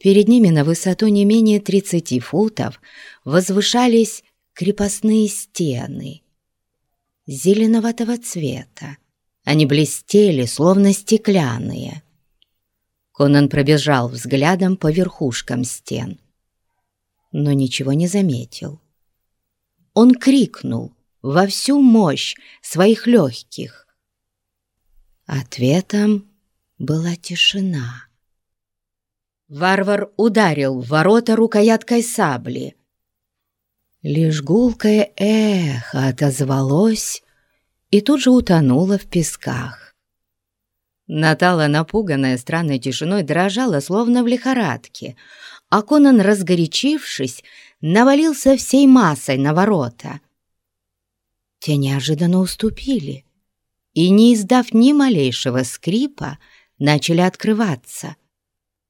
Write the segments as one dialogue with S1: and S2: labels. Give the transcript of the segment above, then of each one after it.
S1: Перед ними на высоту не менее 30 футов возвышались крепостные стены зеленоватого цвета. Они блестели, словно стеклянные. Конан пробежал взглядом по верхушкам стен, но ничего не заметил. Он крикнул во всю мощь своих легких. Ответом была тишина. Варвар ударил в ворота рукояткой сабли. Лишь гулкое эхо отозвалось и тут же утонуло в песках. Натала, напуганная странной тишиной, дрожала, словно в лихорадке, а Конан, разгорячившись, навалился всей массой на ворота. Те неожиданно уступили и, не издав ни малейшего скрипа, начали открываться.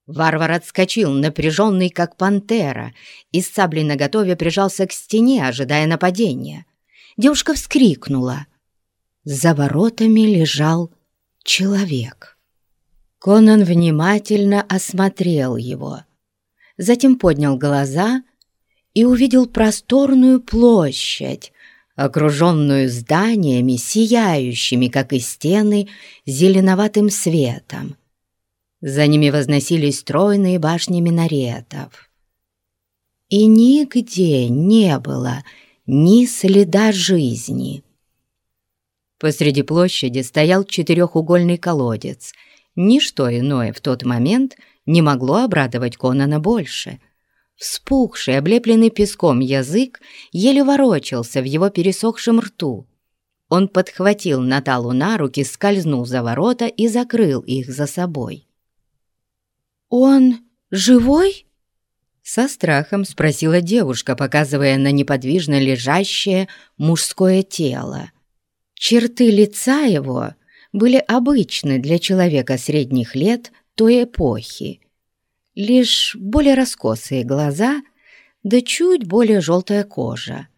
S1: Варвар отскочил, напряженный, как пантера, и с саблей наготове прижался к стене, ожидая нападения. Девушка вскрикнула. За воротами лежал человек. Конан внимательно осмотрел его, затем поднял глаза и увидел просторную площадь, окруженную зданиями, сияющими, как и стены, зеленоватым светом. За ними возносились стройные башни минаретов. И нигде не было ни следа жизни. Посреди площади стоял четырехугольный колодец. Ничто иное в тот момент не могло обрадовать Конана больше — Вспухший, облепленный песком язык еле ворочался в его пересохшем рту. Он подхватил Наталу на руки, скользнул за ворота и закрыл их за собой. «Он живой?» Со страхом спросила девушка, показывая на неподвижно лежащее мужское тело. Черты лица его были обычны для человека средних лет той эпохи лишь более раскосые глаза да чуть более желтая кожа.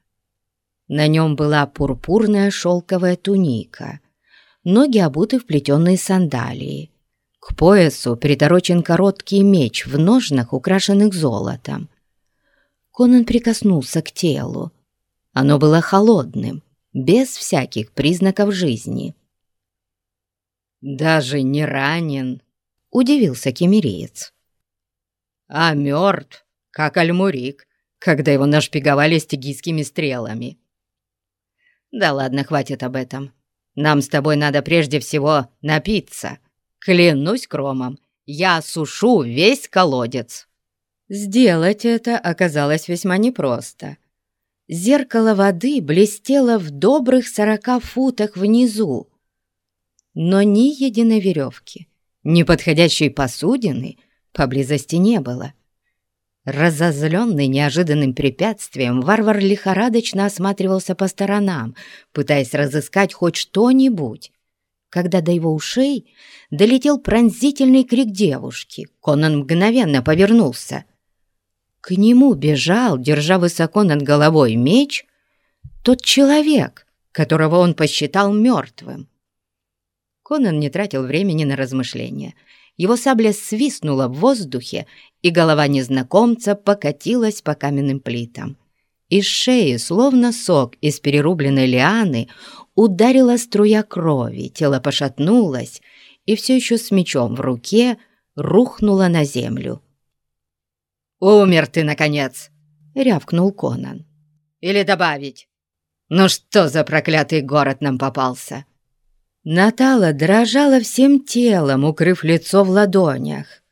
S1: На нем была пурпурная шелковая туника, ноги обуты в плетеные сандалии. К поясу приторочен короткий меч в ножнах, украшенных золотом. Конан прикоснулся к телу. Оно было холодным, без всяких признаков жизни. «Даже не ранен», — удивился кемериец а мертв, как Альмурик, когда его нашпиговали стигийскими стрелами. Да ладно, хватит об этом. Нам с тобой надо прежде всего напиться. Клянусь кромом, я осушу весь колодец. Сделать это оказалось весьма непросто. Зеркало воды блестело в добрых сорока футах внизу, но ни единой веревки, ни подходящей посудины — поблизости не было. Разозленный неожиданным препятствием, варвар лихорадочно осматривался по сторонам, пытаясь разыскать хоть что-нибудь. Когда до его ушей долетел пронзительный крик девушки, Конан мгновенно повернулся. К нему бежал, держа высоко над головой меч, тот человек, которого он посчитал мертвым. Конан не тратил времени на размышления — его сабля свистнула в воздухе, и голова незнакомца покатилась по каменным плитам. Из шеи, словно сок из перерубленной лианы, ударила струя крови, тело пошатнулось, и все еще с мечом в руке рухнуло на землю. «Умер ты, наконец!» — рявкнул Конан. «Или добавить? Ну что за проклятый город нам попался?» Натала дрожала всем телом, укрыв лицо в ладонях.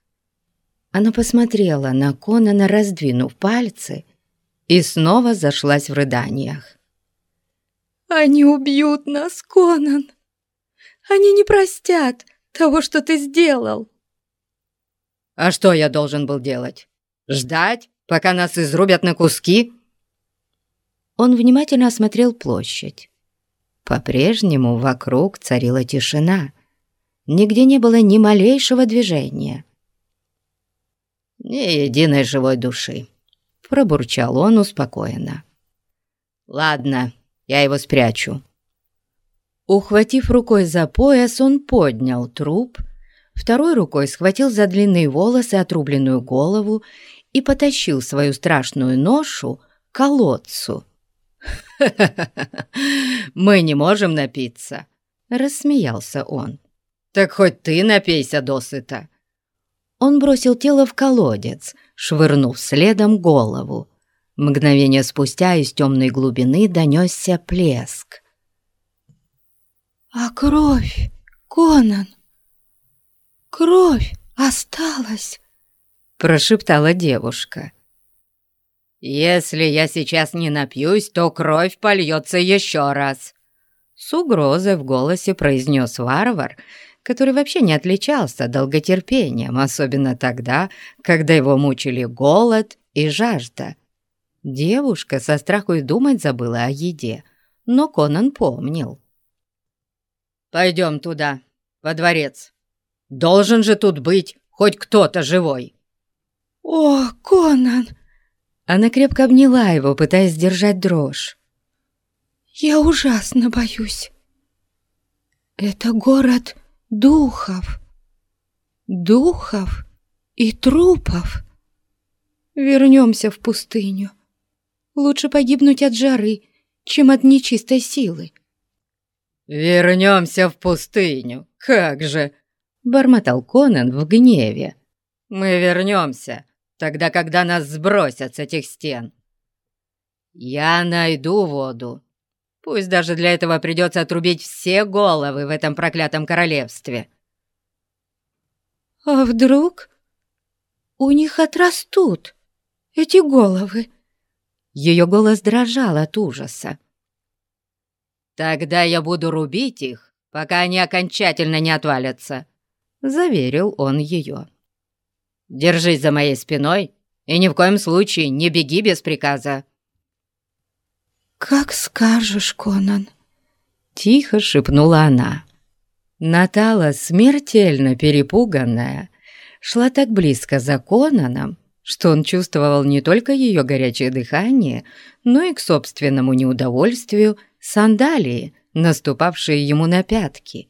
S1: Она посмотрела на Конана, раздвинув пальцы, и снова зашлась в рыданиях.
S2: «Они убьют нас, Конан! Они не простят того, что ты сделал!»
S1: «А что я должен был делать? Ждать, пока нас изрубят на куски?» Он внимательно осмотрел площадь. По-прежнему вокруг царила тишина. Нигде не было ни малейшего движения. «Ни единой живой души», — пробурчал он успокоенно. «Ладно, я его спрячу». Ухватив рукой за пояс, он поднял труп, второй рукой схватил за длинные волосы отрубленную голову и потащил свою страшную ношу к колодцу.
S3: «Мы не можем напиться», — рассмеялся он. «Так хоть ты напейся досыта».
S1: Он бросил тело в колодец, швырнув следом голову. Мгновение спустя из темной глубины донесся плеск.
S2: «А кровь, Конан! Кровь осталась!»
S1: Прошептала девушка.
S3: «Если я сейчас не напьюсь, то кровь польется еще раз!»
S1: С угрозой в голосе произнес варвар, который вообще не отличался долготерпением, особенно тогда, когда его мучили голод и жажда. Девушка со страху и думать забыла о еде, но Конан помнил.
S3: «Пойдем туда, во дворец. Должен же тут быть хоть кто-то живой!»
S2: «О, Конан!»
S1: Она крепко обняла его, пытаясь сдержать дрожь.
S2: «Я ужасно боюсь. Это город духов. Духов и трупов. Вернемся в пустыню. Лучше погибнуть от жары, чем от нечистой силы.
S3: «Вернемся в пустыню, как же!»
S1: — бормотал Конан в гневе.
S3: «Мы вернемся, тогда, когда нас сбросят с этих стен. Я найду воду. Пусть даже для этого придется отрубить все головы в этом проклятом королевстве».
S2: «А вдруг у них отрастут эти головы?»
S1: Ее голос дрожал от ужаса.
S3: «Тогда я буду рубить их, пока они окончательно не отвалятся», — заверил он ее. «Держись за моей спиной и ни в коем случае не беги без приказа».
S2: «Как скажешь, Конан», —
S1: тихо шепнула она. Натала, смертельно перепуганная, шла так близко за Конаном, что он чувствовал не только ее горячее дыхание, но и к собственному неудовольствию сандалии, наступавшие ему на пятки.